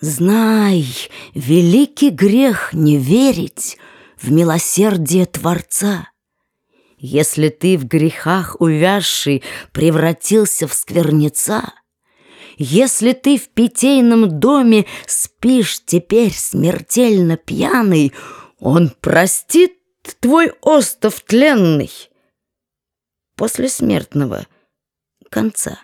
Знай, великий грех не верить в милосердие Творца. Если ты в грехах увязший превратился в сквернеца, Если ты в питейном доме спишь теперь смертельно пьяный, Он простит твой остов тленный после смертного конца.